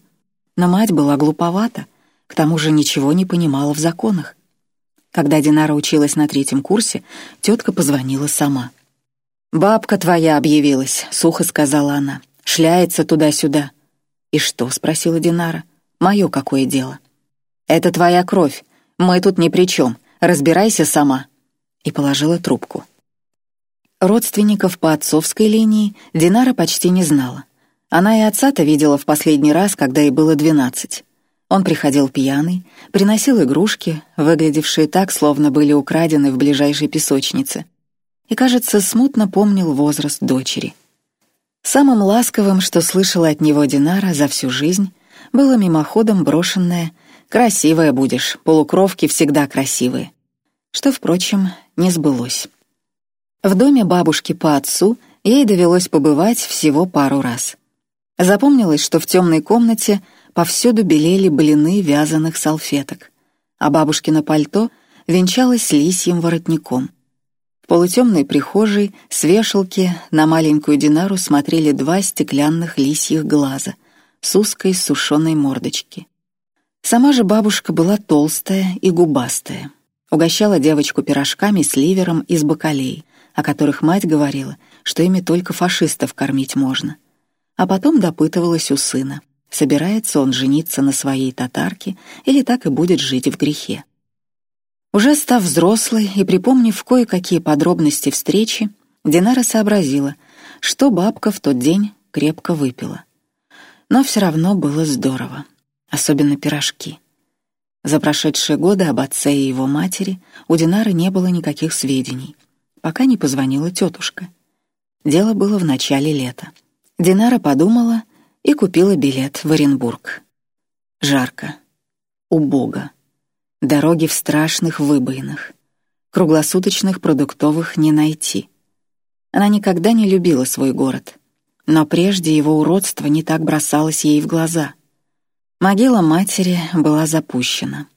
Но мать была глуповата, к тому же ничего не понимала в законах. Когда Динара училась на третьем курсе, тетка позвонила сама. «Бабка твоя объявилась», — сухо сказала она. «Шляется туда-сюда». «И что?» — спросила Динара. «Мое какое дело?» «Это твоя кровь. Мы тут ни при чем. Разбирайся сама». И положила трубку. Родственников по отцовской линии Динара почти не знала. Она и отца-то видела в последний раз, когда ей было двенадцать. Он приходил пьяный, приносил игрушки, выглядевшие так, словно были украдены в ближайшей песочнице. И, кажется, смутно помнил возраст дочери. Самым ласковым, что слышала от него Динара за всю жизнь, было мимоходом брошенное «красивая будешь, полукровки всегда красивые», что, впрочем, не сбылось. В доме бабушки по отцу ей довелось побывать всего пару раз. Запомнилось, что в темной комнате повсюду белели блины вязаных салфеток, а бабушкино пальто венчалось лисьим воротником. В полутемной прихожей с вешалки на маленькую Динару смотрели два стеклянных лисьих глаза с узкой сушеной мордочки. Сама же бабушка была толстая и губастая. Угощала девочку пирожками с ливером из бакалей, о которых мать говорила, что ими только фашистов кормить можно. А потом допытывалась у сына — собирается он жениться на своей татарке или так и будет жить в грехе. Уже став взрослой и припомнив кое-какие подробности встречи, Динара сообразила, что бабка в тот день крепко выпила. Но все равно было здорово, особенно пирожки. За прошедшие годы об отце и его матери у Динары не было никаких сведений, пока не позвонила тетушка. Дело было в начале лета. Динара подумала, и купила билет в Оренбург. Жарко. Убого. Дороги в страшных выбоинах. Круглосуточных продуктовых не найти. Она никогда не любила свой город, но прежде его уродство не так бросалось ей в глаза. Могила матери была запущена.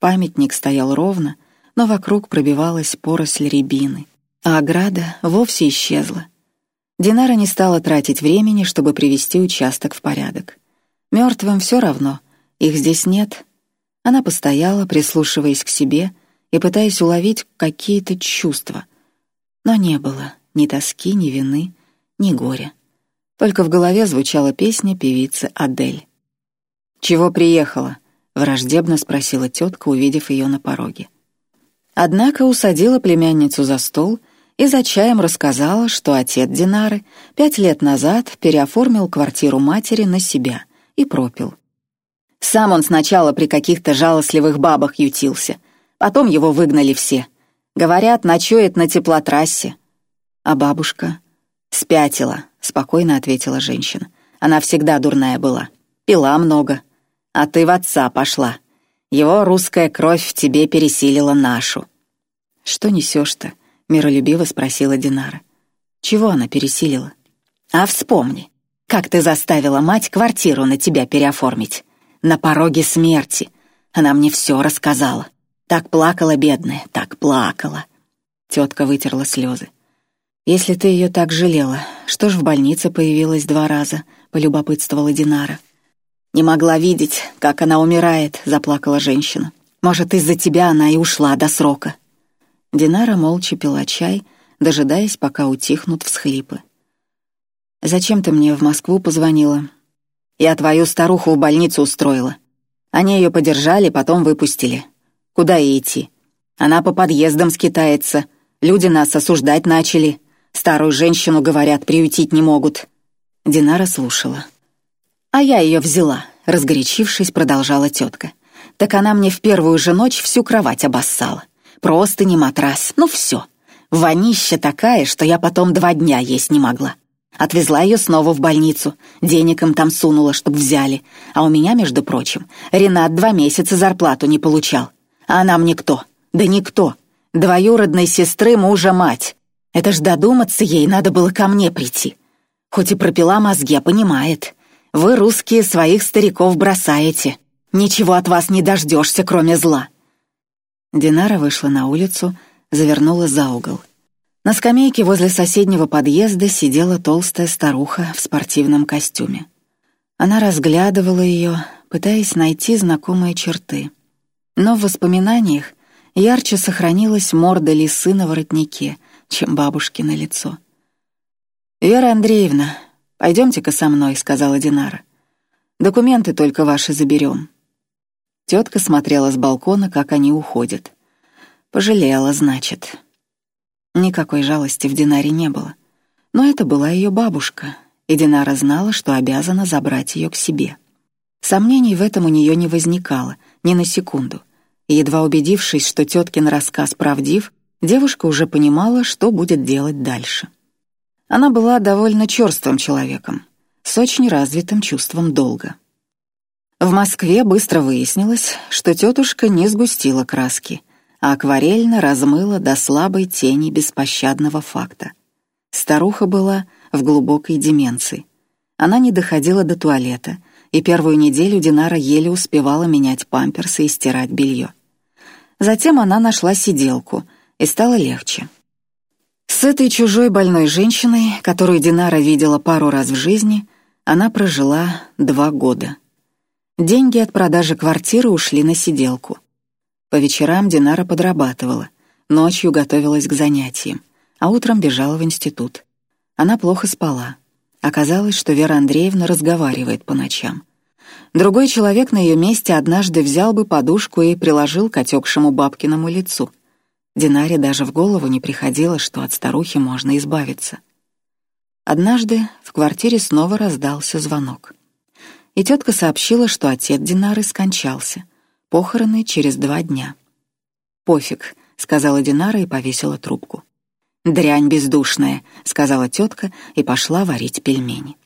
Памятник стоял ровно, но вокруг пробивалась поросль рябины, а ограда вовсе исчезла — Динара не стала тратить времени, чтобы привести участок в порядок. Мертвым все равно, их здесь нет. Она постояла, прислушиваясь к себе и пытаясь уловить какие-то чувства. Но не было ни тоски, ни вины, ни горя. Только в голове звучала песня певицы Адель. «Чего приехала?» — враждебно спросила тетка, увидев ее на пороге. Однако усадила племянницу за стол — и за чаем рассказала, что отец Динары пять лет назад переоформил квартиру матери на себя и пропил. Сам он сначала при каких-то жалостливых бабах ютился, потом его выгнали все. Говорят, ночует на теплотрассе. А бабушка спятила, спокойно ответила женщина. Она всегда дурная была, пила много. А ты в отца пошла. Его русская кровь в тебе пересилила нашу. Что несешь-то? — миролюбиво спросила Динара. «Чего она пересилила?» «А вспомни, как ты заставила мать квартиру на тебя переоформить. На пороге смерти. Она мне все рассказала. Так плакала бедная, так плакала». Тетка вытерла слезы. «Если ты ее так жалела, что ж в больнице появилась два раза?» — полюбопытствовала Динара. «Не могла видеть, как она умирает», — заплакала женщина. «Может, из-за тебя она и ушла до срока». Динара молча пила чай, дожидаясь, пока утихнут всхлипы. «Зачем ты мне в Москву позвонила?» «Я твою старуху в больницу устроила. Они ее подержали, потом выпустили. Куда ей идти? Она по подъездам скитается. Люди нас осуждать начали. Старую женщину, говорят, приютить не могут». Динара слушала. «А я ее взяла», — разгорячившись, продолжала тетка. «Так она мне в первую же ночь всю кровать обоссала. Просто не матрас, ну все. Вонища такая, что я потом два дня есть не могла. Отвезла ее снова в больницу, денег им там сунула, чтоб взяли. А у меня, между прочим, Ренат два месяца зарплату не получал. А она мне кто? Да никто. Двоюродной сестры мужа мать. Это ж додуматься ей надо было ко мне прийти. Хоть и пропила мозги, а понимает. Вы, русские, своих стариков бросаете. Ничего от вас не дождешься, кроме зла. Динара вышла на улицу, завернула за угол. На скамейке возле соседнего подъезда сидела толстая старуха в спортивном костюме. Она разглядывала ее, пытаясь найти знакомые черты. Но в воспоминаниях ярче сохранилась морда лисы на воротнике, чем бабушкино лицо. «Вера Андреевна, пойдемте-ка со мной», — сказала Динара. «Документы только ваши заберем». Тетка смотрела с балкона, как они уходят. Пожалела, значит. Никакой жалости в Динаре не было. Но это была ее бабушка, и Динара знала, что обязана забрать ее к себе. Сомнений в этом у нее не возникало, ни на секунду. И едва убедившись, что теткин рассказ правдив, девушка уже понимала, что будет делать дальше. Она была довольно черствым человеком, с очень развитым чувством долга. В Москве быстро выяснилось, что тетушка не сгустила краски, а акварельно размыла до слабой тени беспощадного факта. Старуха была в глубокой деменции. Она не доходила до туалета, и первую неделю Динара еле успевала менять памперсы и стирать белье. Затем она нашла сиделку, и стало легче. С этой чужой больной женщиной, которую Динара видела пару раз в жизни, она прожила два года. Деньги от продажи квартиры ушли на сиделку. По вечерам Динара подрабатывала, ночью готовилась к занятиям, а утром бежала в институт. Она плохо спала. Оказалось, что Вера Андреевна разговаривает по ночам. Другой человек на ее месте однажды взял бы подушку и приложил к отекшему бабкиному лицу. Динаре даже в голову не приходило, что от старухи можно избавиться. Однажды в квартире снова раздался звонок и тетка сообщила, что отец Динары скончался. Похороны через два дня. «Пофиг», — сказала Динара и повесила трубку. «Дрянь бездушная», — сказала тетка и пошла варить пельмени.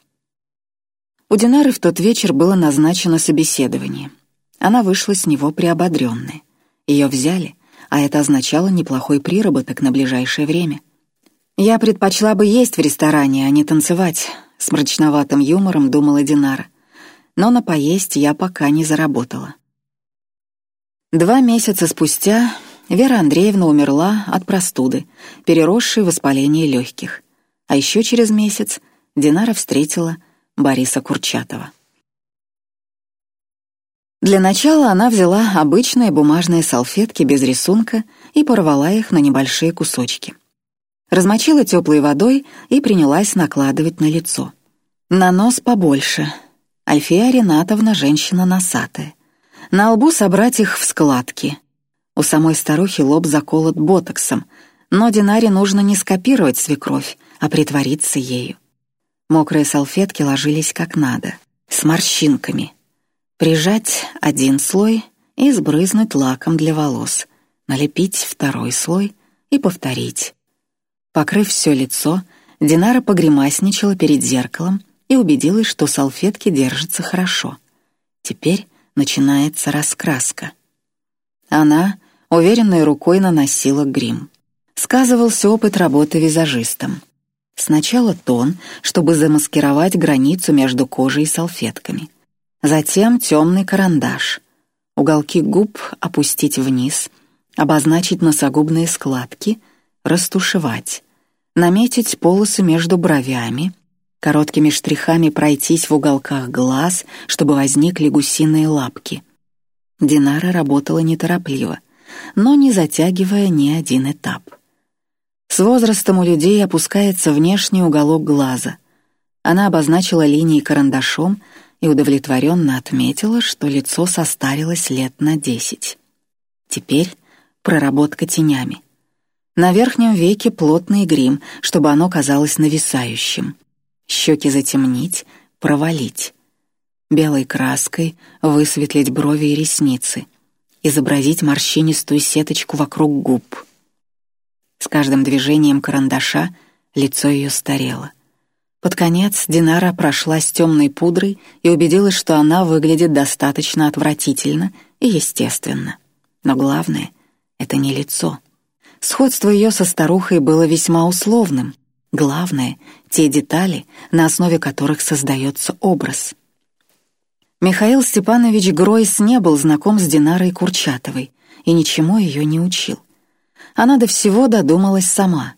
У Динары в тот вечер было назначено собеседование. Она вышла с него приободренная. Ее взяли, а это означало неплохой приработок на ближайшее время. «Я предпочла бы есть в ресторане, а не танцевать», — с мрачноватым юмором думала Динара — но на поесть я пока не заработала. Два месяца спустя Вера Андреевна умерла от простуды, переросшей воспаление легких. А еще через месяц Динара встретила Бориса Курчатова. Для начала она взяла обычные бумажные салфетки без рисунка и порвала их на небольшие кусочки. Размочила теплой водой и принялась накладывать на лицо. На нос побольше — Альфия Ренатовна женщина носатая. На лбу собрать их в складки. У самой старухи лоб заколот ботоксом, но Динаре нужно не скопировать свекровь, а притвориться ею. Мокрые салфетки ложились как надо, с морщинками. Прижать один слой и сбрызнуть лаком для волос, налепить второй слой и повторить. Покрыв все лицо, Динара погремасничала перед зеркалом и убедилась, что салфетки держатся хорошо. Теперь начинается раскраска. Она уверенной рукой наносила грим. Сказывался опыт работы визажистом. Сначала тон, чтобы замаскировать границу между кожей и салфетками. Затем темный карандаш. Уголки губ опустить вниз, обозначить носогубные складки, растушевать, наметить полосы между бровями, короткими штрихами пройтись в уголках глаз, чтобы возникли гусиные лапки. Динара работала неторопливо, но не затягивая ни один этап. С возрастом у людей опускается внешний уголок глаза. Она обозначила линии карандашом и удовлетворенно отметила, что лицо состарилось лет на десять. Теперь проработка тенями. На верхнем веке плотный грим, чтобы оно казалось нависающим — щеки затемнить, провалить. Белой краской высветлить брови и ресницы, изобразить морщинистую сеточку вокруг губ. С каждым движением карандаша лицо ее старело. Под конец Динара прошла с темной пудрой и убедилась, что она выглядит достаточно отвратительно и естественно. Но главное — это не лицо. Сходство ее со старухой было весьма условным. Главное — те детали, на основе которых создается образ. Михаил Степанович Гройс не был знаком с Динарой Курчатовой и ничему ее не учил. Она до всего додумалась сама.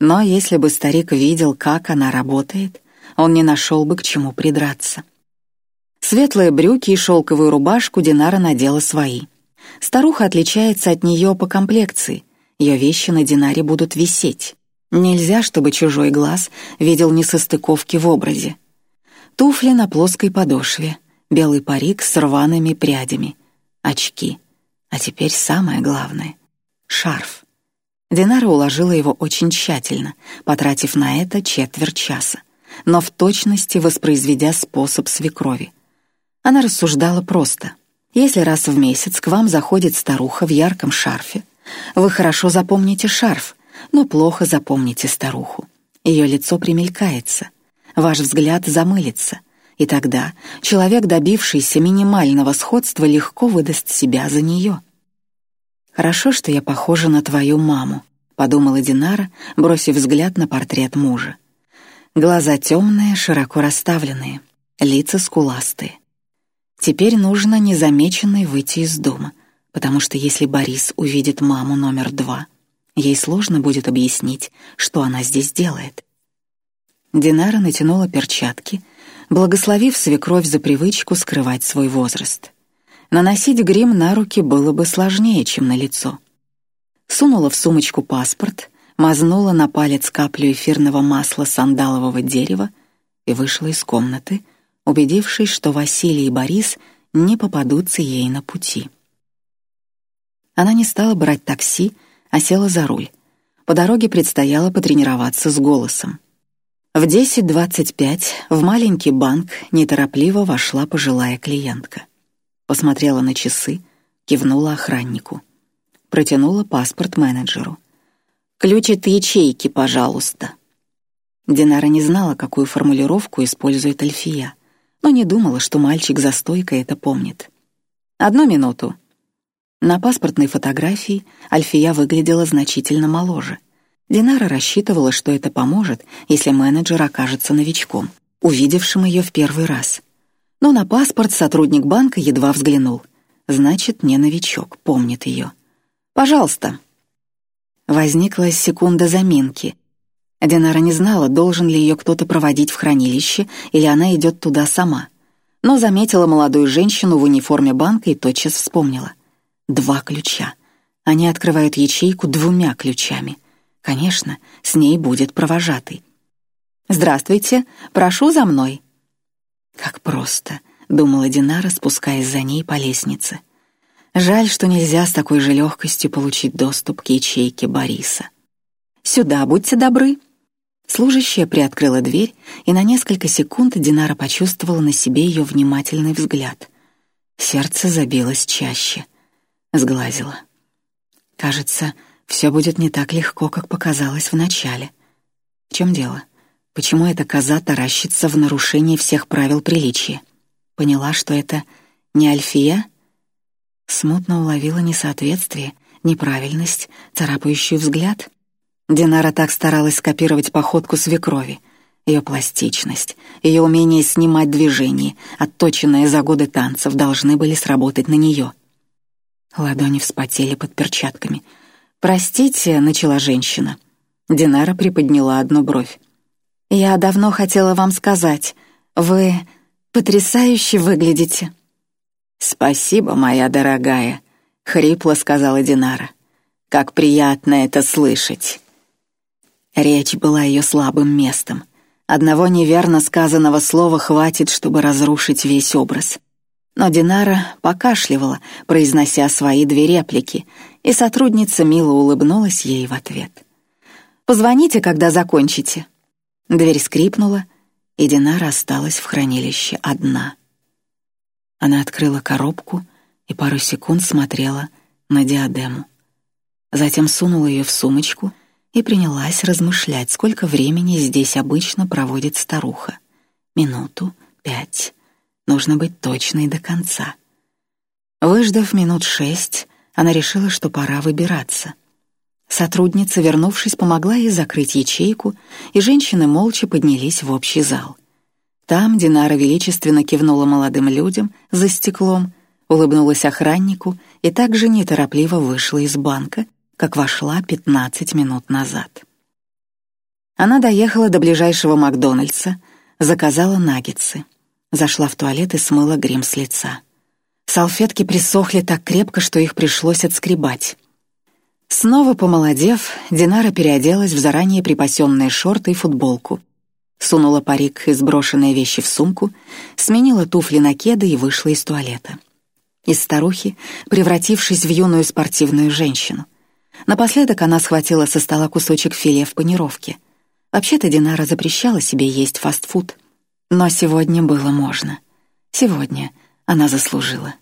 Но если бы старик видел, как она работает, он не нашел бы к чему придраться. Светлые брюки и шелковую рубашку Динара надела свои. Старуха отличается от нее по комплекции, ее вещи на Динаре будут висеть. Нельзя, чтобы чужой глаз видел несостыковки в образе. Туфли на плоской подошве, белый парик с рваными прядями, очки. А теперь самое главное — шарф. Динара уложила его очень тщательно, потратив на это четверть часа, но в точности воспроизведя способ свекрови. Она рассуждала просто. Если раз в месяц к вам заходит старуха в ярком шарфе, вы хорошо запомните шарф — но плохо запомните старуху. Ее лицо примелькается, ваш взгляд замылится, и тогда человек, добившийся минимального сходства, легко выдаст себя за нее. «Хорошо, что я похожа на твою маму», — подумала Динара, бросив взгляд на портрет мужа. Глаза темные, широко расставленные, лица скуластые. Теперь нужно незамеченной выйти из дома, потому что если Борис увидит маму номер два, ей сложно будет объяснить, что она здесь делает. Динара натянула перчатки, благословив свекровь за привычку скрывать свой возраст. Наносить грим на руки было бы сложнее, чем на лицо. Сунула в сумочку паспорт, мазнула на палец каплю эфирного масла сандалового дерева и вышла из комнаты, убедившись, что Василий и Борис не попадутся ей на пути. Она не стала брать такси, а села за руль. По дороге предстояло потренироваться с голосом. В 10.25 в маленький банк неторопливо вошла пожилая клиентка. Посмотрела на часы, кивнула охраннику. Протянула паспорт менеджеру. «Ключ от ячейки, пожалуйста». Динара не знала, какую формулировку использует Альфия, но не думала, что мальчик за стойкой это помнит. «Одну минуту». На паспортной фотографии Альфия выглядела значительно моложе. Динара рассчитывала, что это поможет, если менеджер окажется новичком, увидевшим ее в первый раз. Но на паспорт сотрудник банка едва взглянул. Значит, не новичок, помнит ее. «Пожалуйста». Возникла секунда заминки. Динара не знала, должен ли ее кто-то проводить в хранилище, или она идет туда сама. Но заметила молодую женщину в униформе банка и тотчас вспомнила. Два ключа. Они открывают ячейку двумя ключами — Конечно, с ней будет провожатый. «Здравствуйте, прошу за мной». «Как просто», — думала Динара, спускаясь за ней по лестнице. «Жаль, что нельзя с такой же легкостью получить доступ к ячейке Бориса». «Сюда, будьте добры». Служащая приоткрыла дверь, и на несколько секунд Динара почувствовала на себе ее внимательный взгляд. Сердце забилось чаще. Сглазила. Кажется, все будет не так легко, как показалось вначале. В чем дело? Почему эта коза таращится в нарушении всех правил приличия? Поняла, что это не Альфия? Смутно уловила несоответствие, неправильность, царапающий взгляд. Динара так старалась скопировать походку свекрови. Ее пластичность, ее умение снимать движения, отточенные за годы танцев, должны были сработать на нее. Ладони вспотели под перчатками — «Простите», — начала женщина. Динара приподняла одну бровь. «Я давно хотела вам сказать. Вы потрясающе выглядите». «Спасибо, моя дорогая», — хрипло сказала Динара. «Как приятно это слышать». Речь была ее слабым местом. Одного неверно сказанного слова хватит, чтобы разрушить весь образ. Но Динара покашливала, произнося свои две реплики, и сотрудница мило улыбнулась ей в ответ. «Позвоните, когда закончите». Дверь скрипнула, и Динара осталась в хранилище одна. Она открыла коробку и пару секунд смотрела на диадему. Затем сунула ее в сумочку и принялась размышлять, сколько времени здесь обычно проводит старуха. Минуту, пять, Нужно быть точной до конца. Выждав минут шесть, она решила, что пора выбираться. Сотрудница, вернувшись, помогла ей закрыть ячейку, и женщины молча поднялись в общий зал. Там Динара величественно кивнула молодым людям за стеклом, улыбнулась охраннику и также неторопливо вышла из банка, как вошла пятнадцать минут назад. Она доехала до ближайшего Макдональдса, заказала наггетсы. Зашла в туалет и смыла грим с лица. Салфетки присохли так крепко, что их пришлось отскребать. Снова помолодев, Динара переоделась в заранее припасенные шорты и футболку. Сунула парик и сброшенные вещи в сумку, сменила туфли на кеды и вышла из туалета. Из старухи, превратившись в юную спортивную женщину. Напоследок она схватила со стола кусочек филе в панировке. Вообще-то Динара запрещала себе есть фастфуд — но сегодня было можно. Сегодня она заслужила.